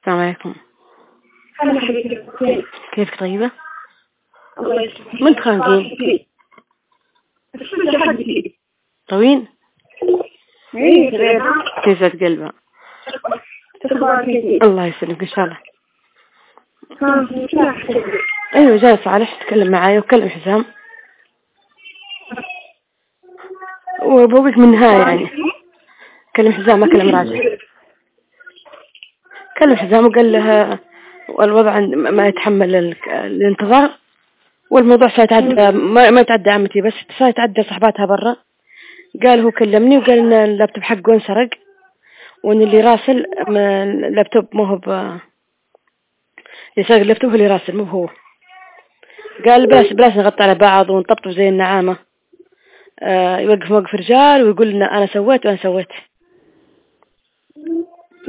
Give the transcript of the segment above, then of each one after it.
السلام عليكم كيفك طيبة؟ من تخانقين؟ طوين؟ كيف قلبها؟ الله يسلمك إن شاء الله أيوة جاي صالح تكلم معاي وكلم حزام وأبوك من هاي يعني كلم حزام كلم راجل كلم حزام وقال لها الوضع ما يتحمل الانتظار والموضوع سيتعدى ما يتعدى عمتي بس سيتعدى صحباتها برا. قال هو كلمني وقال إن اللابتوب حقه انسرق وإن اللي راسل اللابتوب مو هو اللي سرق اللابتوب هو اللي راسل مو هو. قال بلاش بلاش نغطي على بعض ونطبطب زي النعامة. آه يوقف موقف رجال ويقول لنا أنا سويت وأنا سويت.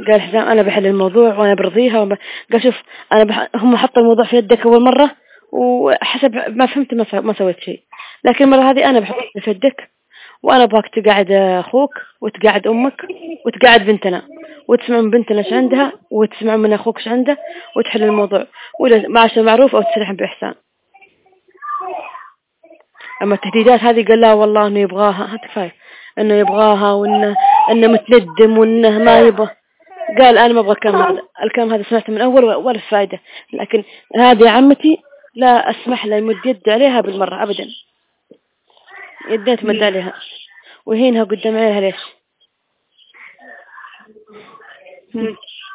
قال حسام أنا بحل الموضوع وأنا برضيها وب... قال شوف أنا بح... هم حطوا الموضوع في يدك أول مرة وحسب ما فهمت ما, ما سويت شيء. لكن المرة هذه أنا بحط في يدك وأنا أبغاك تقعد أخوك وتقعد أمك وتقعد بنتنا وتسمع من بنتنا إيش عندها وتسمع من أخوك إيش عنده وتحل الموضوع. ولا معاشرة بمعروف أو تسريح بإحسان. أما التهديدات هذه قال لا والله إنه يبغاها هات كفاية. إنه يبغاها وإنه إنه متندم وإنه ما يبغى. قال أنا ما أبغى الكلام هذا الكلام هذا سمعته من أول ولا فائدة لكن هذه عمتي لا أسمح لها يمد يد عليها بالمرة أبدا. يدين تمد عليها. وهينها قدام عينها ليش؟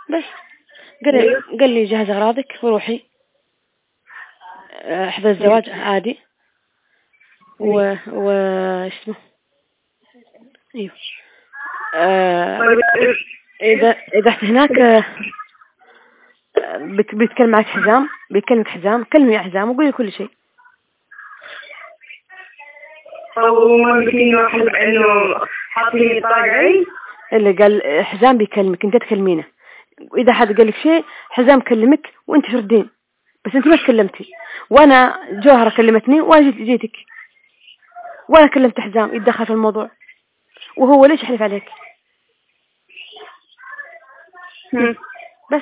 بس. قال قال لي جهز أغراضك وروحي. آه، أحضر الزواج عادي. و و اسمه؟ أيوه. آه اذا إذا رحت هناك بيتكلم معك حزام بيكلمك حزام كلمي يا حزام وقولي كل شيء. هو ممكن واحد انه حاط لي اللي قال حزام بيكلمك انت تكلمينه. واذا حد قال لك شيء حزام كلمك وانت تردين بس انت ما تكلمتي. وأنا جوهرة كلمتني وأنا جيت جيتك. وأنا كلمت حزام يتدخل في الموضوع. وهو ليش يحلف عليك؟ بس.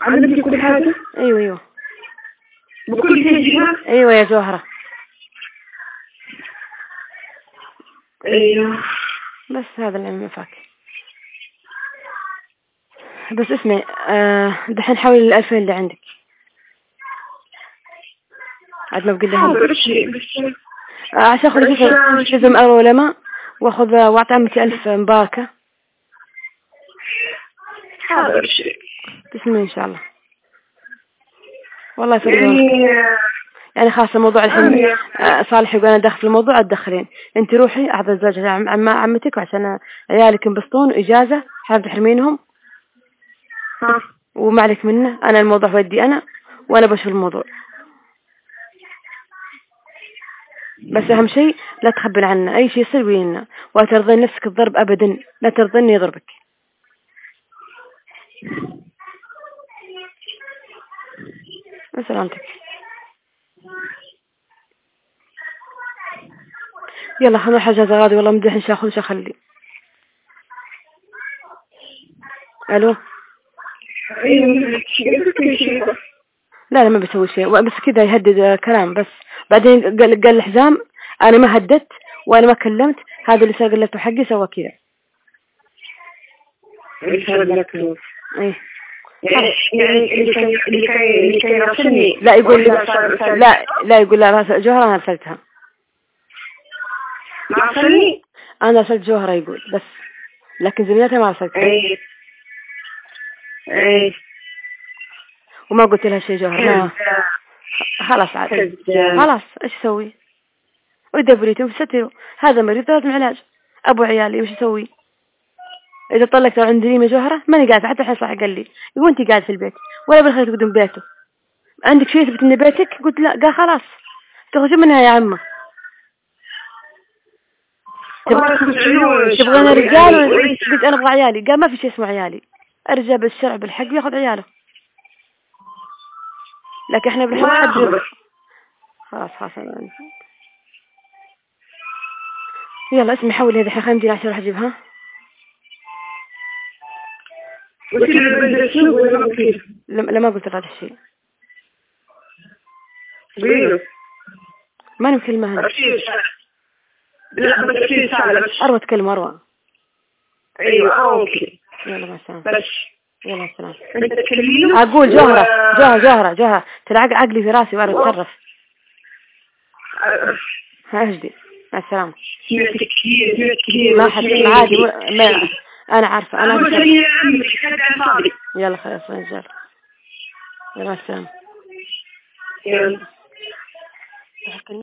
عملت لي كل حاجة؟ أيوة أيوة. بكل أيوة يا جوهرة. أيوة. بس هذا اللي ينفعك بس اسمي آه دحين حاولي الألفين اللي عندك. عاد ما بقي لها آه، عشان أخذ جزم ما وأخذ آه، وأعطي عمتي ألف مباركة. حاضر بسم الله ان شاء الله والله يفرق يعني خاصة موضوع الحين آه، صالح يقول أنا دخل في الموضوع أتدخلين أنت روحي اعطى الزوج عم عمتك عشان عيالك ينبسطون وإجازة حاب تحرمينهم وما عليك منه. أنا الموضوع ودي أنا وأنا بشوف الموضوع. بس أهم شيء لا تخبر عنا. أي شيء يصير لنا ولا ترضين نفسك الضرب أبدا. لا ترضيني يضربك. سلامتك. يلا حنا حاجة غادي والله مدح إن شاء الله خلي ألو؟ لا لا ما بسوي شيء. بس كذا يهدد آه، كلام بس. بعدين قال قال الحزام أنا ما هددت وأنا ما كلمت هذا اللي ساق لك حقي سوى كذا. لا يقول لا لا يقول لا راس جوهرة أنا أرسلتها ما أنا أرسلت جوهرة يقول بس. لكن زميلتها ما أرسلتها إي وما قلت لها شيء جوهرة خلاص عاد. خلاص. إيش أسوي ودبريتي وستي هذا مريض لازم علاج. ابو عيالي وش أسوي إذا طلقت عندني جوهرة ماني قاعد حتى الحين صاحي قال لي يقول أنت قاعد في البيت. ولا بالخير تقدم بيته. عندك شيء يثبت إن بيتك؟ قلت لا قال خلاص. تخرج منها يا عمة. تبغون رجال قلت أنا أبغى عيالي. قال ما في شيء اسمه عيالي. أرجع بالشرع بالحق ياخذ عياله. لكن إحنا بنحب حد خلاص خلاص يلا اسمي حولي هذا خلينا عشان أروح أجيبها. لما قلت هذا الشيء ما نمكن هذا أروى تكلم أروى أيوة أوكي يلا مع السلامة يلا السلام أقول جهرة جهرة جهرة جهرة ترى عقلي في راسي وأنا أتصرف. أجدي. مع السلامة. ما حد عادي ما أنا عارفة أنا يلا خلاص يلا يلا سلام.